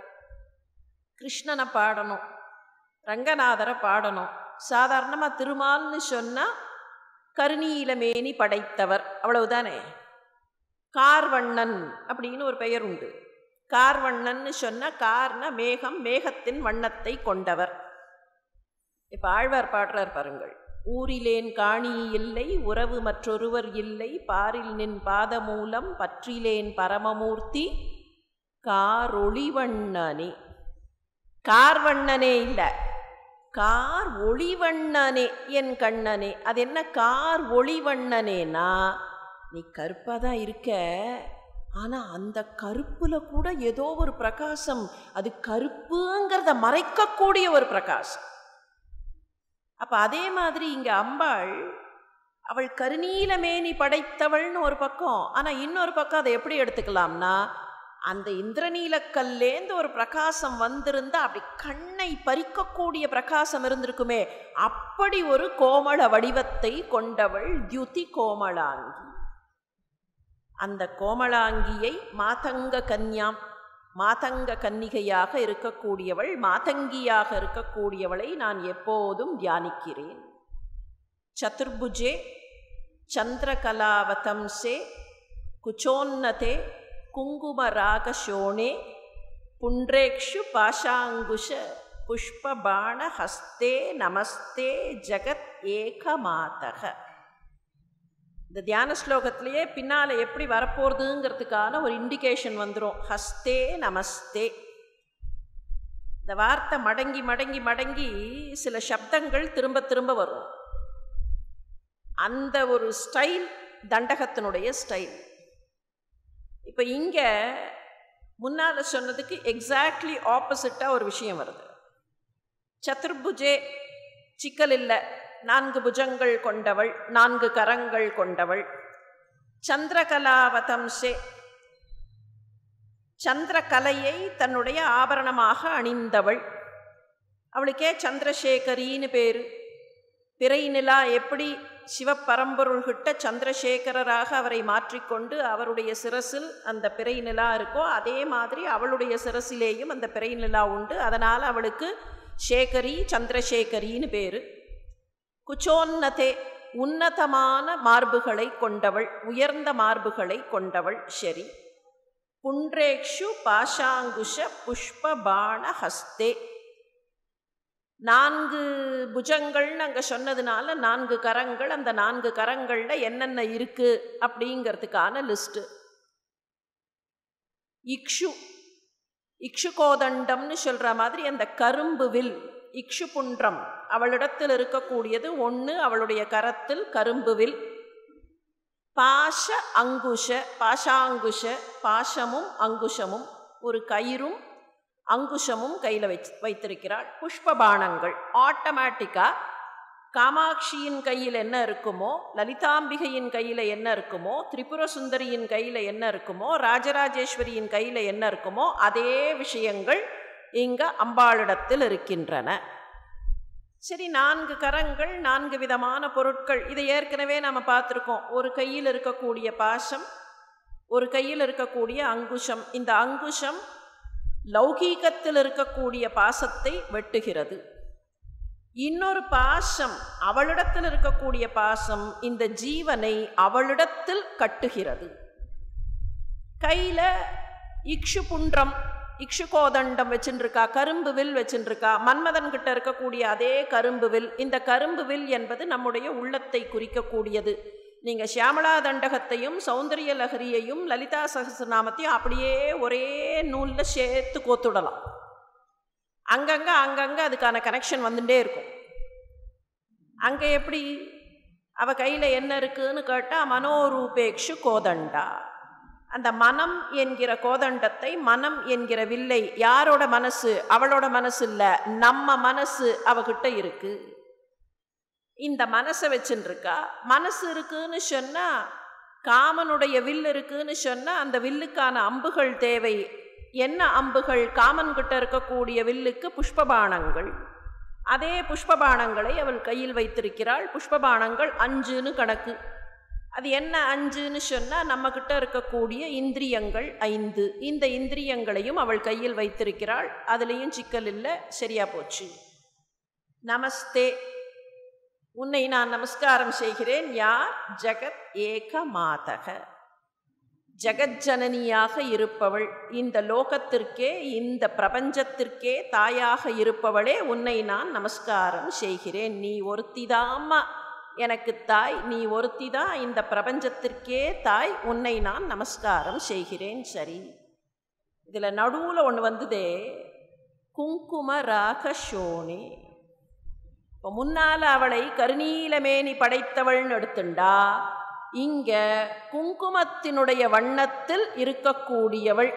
கிருஷ்ணனை பாடணும் ரங்கநாதரை பாடணும். சாதாரணமாக திருமால்னு சொன்னால் கருணீலமேனி படைத்தவர் அவ்வளவுதானே? கார்வண்ணன் அப்படின்னு ஒரு பெயர் உண்டு. கார்வண்ணன்னு சொன்னால் கார்னா மேகம் மேகத்தின் வண்ணத்தை கொண்டவர். இப்போ ஆழ்வார் பாடுறார் பாருங்கள். ஊரிலேன் காணி இல்லை உறவு மற்றொருவர் இல்லை பாரில் நின் பாதமூலம் பற்றிலேன் பரமமூர்த்தி காரொளிவண்ணனே. கார்வண்ணனே இல்லை. கார் ஒளிவண்ணனே என் கண்ணனே. அது என்ன கார் ஒளிவண்ணனேனா நீ கருப்பாக தான் இருக்க? ஆனால் அந்த கருப்பில் கூட ஏதோ ஒரு பிரகாசம். அது கருப்புங்கிறத மறைக்கக்கூடிய ஒரு பிரகாசம். அப்போ அதே மாதிரி இங்கே அம்பாள் அவள் கருநீலமேனி படைத்தவள்னு ஒரு பக்கம் ஆனால் இன்னொரு பக்கம் அதை எப்படி எடுத்துக்கலாம்னா அந்த இந்திரநீலக்கல்லேந்து ஒரு பிரகாசம் வந்திருந்தா அப்படி கண்ணை பறிக்கக்கூடிய பிரகாசம் இருந்திருக்குமே அப்படி ஒரு கோமள வடிவத்தை கொண்டவள் தியுதி கோமளாங்கி. அந்த கோமளாங்கியை மாதங்க கன்யாம் மாதங்க கன்னிகையாக இருக்கக்கூடியவள் மாதங்கியாக இருக்கக்கூடியவளை நான் எப்போதும் தியானிக்கிறேன். சதுர்புஜே சந்திரகலாவதம்சே குச்சோன்னதே குங்குமராகசோணே புண்ட்ரேக்ஷு பாஷாங்குஷ புஷ்பபாணஹஸ்தே நமஸ்தே ஜகத் ஏகமாதக. இந்த தியான ஸ்லோகத்திலேயே பின்னால் எப்படி வரப்போகிறதுங்கிறதுக்கான ஒரு இண்டிகேஷன் வந்துடும் ஹஸ்தே நமஸ்தே. இந்த வார்த்தை மடங்கி மடங்கி மடங்கி சில சப்தங்கள் திரும்ப திரும்ப வரும். அந்த ஒரு ஸ்டைல் தண்டகத்தினுடைய ஸ்டைல் இப்போ இங்கே முன்னால் சொன்னதுக்கு எக்ஸாக்ட்லி ஆப்போசிட்டாக ஒரு விஷயம் வருது. சதுர்புஜே சிக்கல் இல்லை. நான்கு புஜங்கள் கொண்டவள் நான்கு கரங்கள் கொண்டவள். சந்திரகலாவதம்சே. சந்திரகலையை தன்னுடைய ஆபரணமாக அணிந்தவள். அவளுக்கே சந்திரசேகரின்னு பேர். பிறை நிலா எப்படி சிவப்பரம்பொருள்கிட்ட சந்திரசேகரராக அவரை மாற்றிக்கொண்டு அவருடைய சிரசில் அந்த பிறை நிலா இருக்கோ அதே மாதிரி அவளுடைய சிரசிலேயும் அந்த பிறை நிலா உண்டு. அதனால் அவளுக்கு சேகரி சந்திரசேகரின்னு பேர். குச்சோன்னதே உன்னதமான மார்புகளை கொண்டவள் உயர்ந்த மார்புகளை கொண்டவள் சரி புன்றேக்ஷு பாஷாங்குஷ புஷ்பபாண ஹஸ்தே நான்கு புஜங்கள்னு அங்கே சொன்னதுனால நான்கு கரங்கள் அந்த நான்கு கரங்களில் என்னென்ன இருக்குது அப்படிங்கிறதுக்கான லிஸ்ட்டு. இக்ஷு இக்ஷு கோதண்டம்னு சொல்கிற மாதிரி அந்த கரும்பு வில் இக்ஷு புன்றம் அவளிடத்தில் இருக்கக்கூடியது ஒன்று அவளுடைய கரத்தில் கரும்புவில். பாஷ அங்குஷ பாஷாங்குஷ பாஷமும் அங்குஷமும். ஒரு கயிறும் அங்குஷமும் கையில் வச் வைத்திருக்கிறாள். புஷ்பபானங்கள். ஆட்டோமேட்டிக்காக காமாட்சியின் கையில் என்ன இருக்குமோ லலிதாம்பிகையின் கையில் என்ன இருக்குமோ திரிபுர சுந்தரியின் கையில் என்ன இருக்குமோ ராஜராஜேஸ்வரியின் கையில் என்ன இருக்குமோ அதே விஷயங்கள் இங்கே அம்பாளிடத்தில் இருக்கின்றன. சரி நான்கு கரங்கள் நான்கு விதமான பொருட்கள். இதை ஏற்கனவே நம்ம பார்த்துருக்கோம். ஒரு கையில் இருக்கக்கூடிய பாசம் ஒரு கையில் இருக்கக்கூடிய அங்குஷம். இந்த அங்குஷம் லௌகீகத்தில் இருக்கக்கூடிய பாசத்தை வெட்டுகிறது. இன்னொரு பாசம் அவளிடத்தில் இருக்கக்கூடிய பாசம் இந்த ஜீவனை அவளிடத்தில் கட்டுகிறது. கையில் இக்ஷு இக்ஷுகோதண்டம் வச்சுருக்கா கரும்பு வில் வச்சுருக்கா மன்மதன் கிட்ட இருக்கக்கூடிய அதே கரும்பு வில் இந்த கரும்பு வில் என்பது நம்முடைய உள்ளத்தை குறிக்கக்கூடியது. நீங்கள் சியாமலா தண்டகத்தையும் சௌந்தரிய லஹரியையும் லலிதா சகசிரநாமத்தையும் அப்படியே ஒரே நூலில் சேர்த்து கோத்துடலாம். அங்கங்கே அங்கங்கே அதுக்கான கனெக்ஷன் வந்துட்டே இருக்கும். அங்கே எப்படி? அவள் கையில் என்ன இருக்குன்னு கேட்டால் மனோரூபேக்ஷு கோதண்டா. அந்த மனம் என்கிற கோதண்டத்தை மனம் என்கிற வில்லை யாரோட மனசு? அவளோட மனசு இல்லை. நம்ம மனசு அவகிட்ட இருக்கு. இந்த மனசை வச்சுருக்கா மனசு இருக்குன்னு சொன்னால் காமனுடைய வில் இருக்குன்னு சொன்னால் அந்த வில்லுக்கான அம்புகள் தேவை. என்ன அம்புகள்? காமன்கிட்ட இருக்கக்கூடிய வில்லுக்கு புஷ்பபானங்கள். அதே புஷ்பபானங்களை அவள் கையில் வைத்திருக்கிறாள். புஷ்பபானங்கள் அஞ்சுன்னு கணக்கு. அது என்ன அஞ்சுன்னு சொன்னால் நம்மக்கிட்ட இருக்கக்கூடிய இந்திரியங்கள் ஐந்து. இந்த இந்திரியங்களையும் அவள் கையில் வைத்திருக்கிறாள். அதுலேயும் சிக்கல் இல்லை. சரியா போச்சு. நமஸ்தே. உன்னை நான் நமஸ்காரம் செய்கிறேன். யார்? ஜெகத் ஏக மாதக. ஜெகஜனனியாக இருப்பவள். இந்த லோகத்திற்கே இந்த பிரபஞ்சத்திற்கே தாயாக இருப்பவளே உன்னை நான் நமஸ்காரம் செய்கிறேன். நீ ஒருத்திதாம்மா. எனக்கு தாய் நீ ஒருத்தி தான் இந்த பிரபஞ்சத்திற்கே தாய் உன்னை நான் நமஸ்காரம் செய்கிறேன் சரி. இதில் நடுவில் ஒன்று வந்ததே குங்கும ராக ஷோனி இப்போ முன்னால் அவளை கருநீலமேனி படைத்தவள்னு எடுத்துண்டா இங்கே குங்குமத்தினுடைய வண்ணத்தில் இருக்கக்கூடியவள்.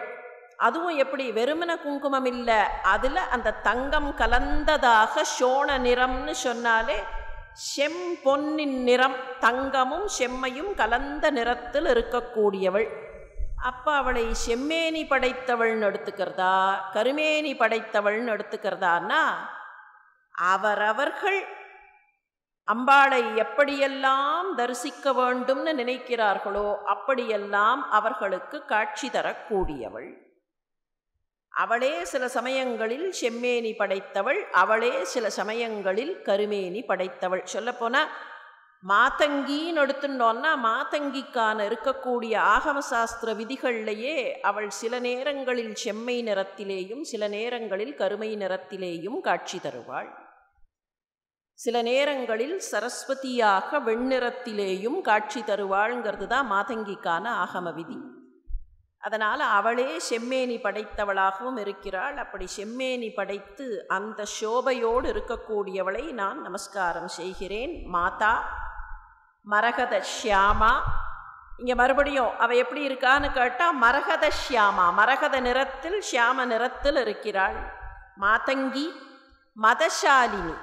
அதுவும் எப்படி வெறுமன குங்குமம் இல்லை அதில் அந்த தங்கம் கலந்ததாக சோழ நிறம்னு சொன்னாலே செம் பொன்னின் நிறம் தங்கமும் செம்மையும் கலந்த நிறத்தில் இருக்கக்கூடியவள். அப்போ அவளை செம்மேனி படைத்தவள்னு எடுத்துக்கிறதா கருமேனி படைத்தவள்னு எடுத்துக்கிறதான்னா அவரவர்கள் அம்பாளை எப்படியெல்லாம் தரிசிக்க வேண்டும்னு நினைக்கிறார்களோ அப்படியெல்லாம் அவர்களுக்கு காட்சி தரக்கூடியவள். அவளே சில சமயங்களில் செம்மேனி படைத்தவள் அவளே சில சமயங்களில் கருமேனி படைத்தவள். சொல்லப்போனால் மாதங்கின்னு எடுத்துட்டோன்னா மாதங்கிக்கான இருக்கக்கூடிய ஆகம சாஸ்திர விதிகள்லையே அவள் சில நேரங்களில் செம்மை நிறத்திலேயும் சில நேரங்களில் கருமை நிறத்திலேயும் காட்சி தருவாள். சில நேரங்களில் சரஸ்வதியாக வெண்ணிறத்திலேயும் காட்சி தருவாள்ங்கிறது தான் மாதங்கிக்கான ஆகம விதி. அதனால் அவளே செம்மேனி படைத்தவளாகவும் இருக்கிறாள். அப்படி செம்மேனி படைத்து அந்த சோபையோடு இருக்கக்கூடியவளை நான் நமஸ்காரம் செய்கிறேன். மாதா மரகத ஷியாமா. இங்கே மறுபடியும் அவள் எப்படி இருக்கான்னு கேட்டால் மரகத ஷியாமா மரகத நிறத்தில் ஷியாம நிறத்தில் இருக்கிறாள். மாதங்கி மதசாலினி.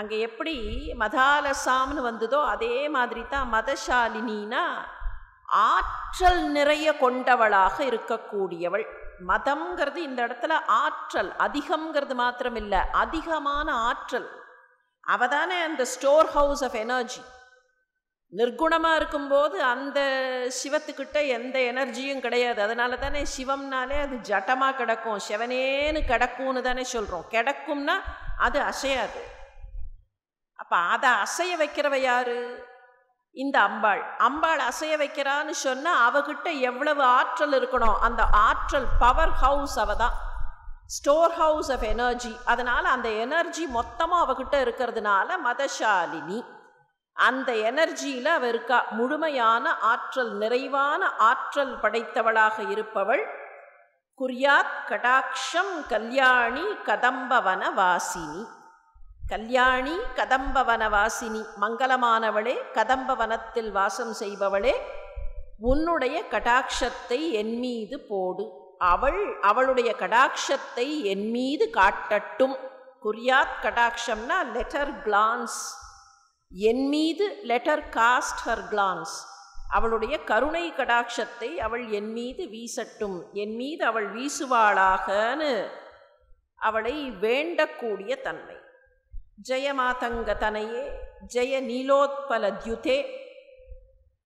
அங்கே எப்படி மதாலசாம்னு வந்ததோ அதே மாதிரி தான் மதசாலினா ஆற்றல் நிறைய கொண்டவளாக இருக்கக்கூடியவள். மதம்ங்கிறது இந்த இடத்துல ஆற்றல் அதிகம்ங்கிறது மாத்திரம் இல்லை அதிகமான ஆற்றல். அவ தானே அந்த ஸ்டோர் ஹவுஸ் ஆஃப் எனர்ஜி. நிர்குணமாக இருக்கும்போது அந்த சிவத்துக்கிட்ட எந்த எனர்ஜியும் கிடையாது. அதனால தானே சிவம்னாலே அது ஜட்டமாக கிடக்கும். சிவனேன்னு கிடக்கும்னு தானே சொல்கிறோம் கிடக்கும்னா அது அசையாது. அப்போ அதை அசைய வைக்கிறவ யாரு? இந்த அம்பாள் அம்பாள் அசைய வைக்கிறான்னு சொன்னால் அவகிட்ட எவ்வளவு ஆற்றல் இருக்கணும்? அந்த ஆற்றல் பவர் ஹவுஸ் அவ தான். ஸ்டோர் ஹவுஸ் ஆஃப் எனர்ஜி அதனால் அந்த எனர்ஜி மொத்தமாக அவகிட்ட இருக்கிறதுனால மதசாலினி. அந்த எனர்ஜியில் அவ இருக்கா. முழுமையான ஆற்றல் நிறைவான ஆற்றல் படைத்தவளாக இருப்பவள் குரியாத் கடாட்சம் கல்யாணி கதம்பவன வாசினி. கல்யாணி கதம்பவன வாசினி மங்களமானவளே கதம்பவனத்தில் வாசம் செய்பவளே உன்னுடைய கடாட்சத்தை என் மீது போடு. அவள் அவளுடைய கடாட்சத்தை என் மீது காட்டட்டும். குரியாத் கடாட்சம்னா லெட்டர் கிளான்ஸ் என் மீது லெட்டர் காஸ்ட் ஹர் கிளான்ஸ் அவளுடைய கருணை கடாட்சத்தை அவள் என் மீது வீசட்டும். என் மீது அவள் வீசுவாளாகனு அவளை வேண்டக்கூடிய தன்மை. ஜெயமாதங்கதனையே ஜெய நீலோத்பல தியுதே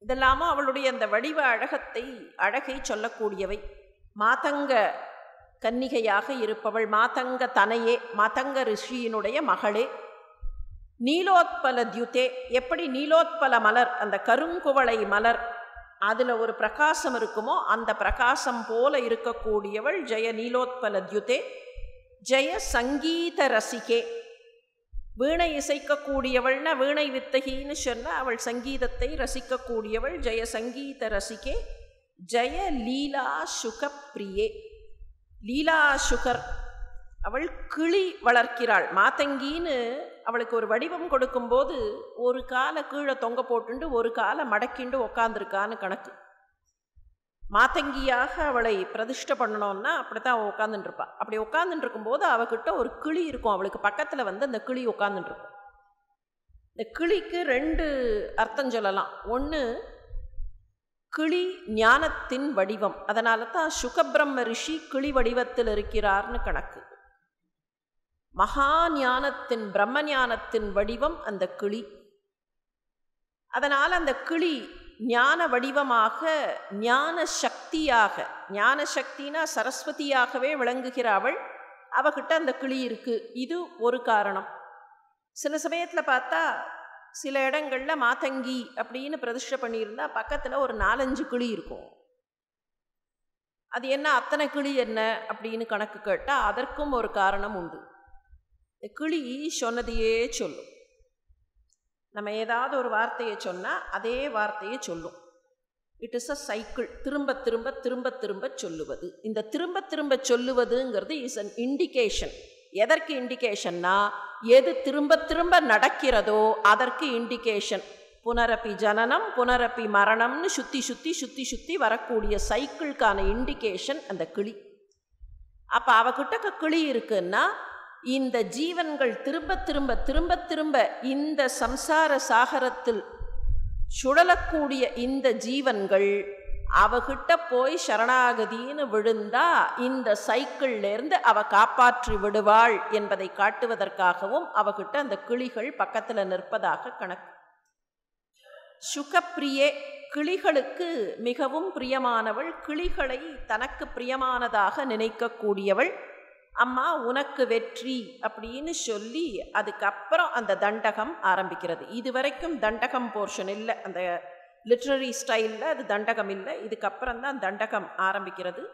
இதெல்லாமும் அவளுடைய அந்த வடிவ அழகத்தை அழகை சொல்லக்கூடியவை. மாதங்க கன்னிகையாக இருப்பவள் மாதங்க தனையே மாதங்க ரிஷியினுடைய மகளே. நீலோத்பல தியுதே எப்படி நீலோத்பல மலர் அந்த கருங்குவளை மலர் அதில் ஒரு பிரகாசம் இருக்குமோ அந்த பிரகாசம் போல இருக்கக்கூடியவள் ஜெய நீலோத்பல தியுதே ஜெய சங்கீத ரசிகே. வீணை இசைக்கக்கூடியவள்னா வீணை வித்தகின்னு சொன்னால் அவள் சங்கீதத்தை ரசிக்கக்கூடியவள். ஜெய சங்கீத ரசிகே ஜெய லீலா சுகப்பிரியே. லீலா சுகர் அவள் கிளி வளர்க்கிறாள். மாத்தங்கின்னு அவளுக்கு ஒரு வடிவம் கொடுக்கும்போது ஒரு காலை கீழே தொங்க போட்டுண்டு ஒரு காலை மடக்கிண்டு உக்காந்துருக்கான்னு கணக்கு. மாத்தங்கியாக அவளை பிரதிஷ்டை பண்ணணும்னா அப்படி தான் அவள் உட்காந்துட்டு அப்படி உட்காந்துட்டு இருக்கும்போது அவகிட்ட ஒரு கிளி இருக்கும். அவளுக்கு பக்கத்தில் வந்து அந்த கிளி உட்காந்துட்டு இருக்கும் இந்த கிளிக்கு ரெண்டு அர்த்தம் சொல்லலாம். ஒன்று கிளி ஞானத்தின் வடிவம். அதனால தான் சுகபிரம்ம ரிஷி கிளி வடிவத்தில் இருக்கிறார்னு கணக்கு. மகா ஞானத்தின் பிரம்ம ஞானத்தின் வடிவம் அந்த கிளி. அதனால் அந்த கிளி ஞான வடிவமாக ஞான சக்தியாக ஞான சக்தினா சரஸ்வதியாகவே விளங்குகிற அவள். அவகிட்ட அந்த கிளி இருக்குது இது ஒரு காரணம். சில சமயத்தில் பார்த்தா சில இடங்களில் மாத்தங்கி அப்படின்னு பிரதிஷ்டை பண்ணியிருந்தா பக்கத்தில் ஒரு நாலஞ்சு கிளி இருக்கும். அது என்ன அத்தனை கிளி என்ன அப்படின்னு கணக்கு கேட்டால் அதற்கும் ஒரு காரணம் உண்டு. இந்த கிளி சொன்னதையே சொல்லும். நம்ம ஏதாவது ஒரு வார்த்தையை சொன்னால் அதே வார்த்தையை சொல்லும். இட் இஸ் அ சைக்கிள் திரும்ப திரும்ப திரும்ப திரும்ப சொல்லுவது. இந்த திரும்ப திரும்ப சொல்லுவதுங்கிறது இஸ் அன் இண்டிகேஷன் எதற்கு இண்டிகேஷன்னா எது திரும்ப திரும்ப நடக்கிறதோ அதற்கு இண்டிகேஷன் புனரப்பி ஜனனம் புனரப்பி மரணம்னு சுற்றி சுற்றி சுற்றி சுற்றி வரக்கூடிய சைக்கிள்கான இண்டிகேஷன் அந்த கிளி. அப்போ அவகிட்ட கிளி இருக்குன்னா இந்த ஜீவன்கள் திரும்ப திரும்ப திரும்ப திரும்ப இந்த சம்சார சாகரத்தில் சுழலக்கூடிய இந்த ஜீவன்கள் அவகிட்ட போய் சரணாகதின்னு விழுந்தா இந்த சைக்கிள்லேருந்து அவ காப்பாற்றி விடுவாள் என்பதை காட்டுவதற்காகவும் அவகிட்ட அந்த கிளிகள் பக்கத்தில் நிற்பதாக கணக்கு. சுகப்பிரியே கிளிகளுக்கு மிகவும் பிரியமானவள் கிளிகளை தனக்கு பிரியமானதாக நினைக்கக்கூடியவள். அம்மா உனக்கு வெற்றி அப்படின்னு சொல்லி அதுக்கப்புறம் அந்த தண்டகம் ஆரம்பிக்கிறது. இது வரைக்கும் தண்டகம் போர்ஷன் இல்லை. அந்த லிட்ரரி ஸ்டைலில் அது தண்டகம் இல்லை. இதுக்கப்புறம் தான் தண்டகம் ஆரம்பிக்கிறது.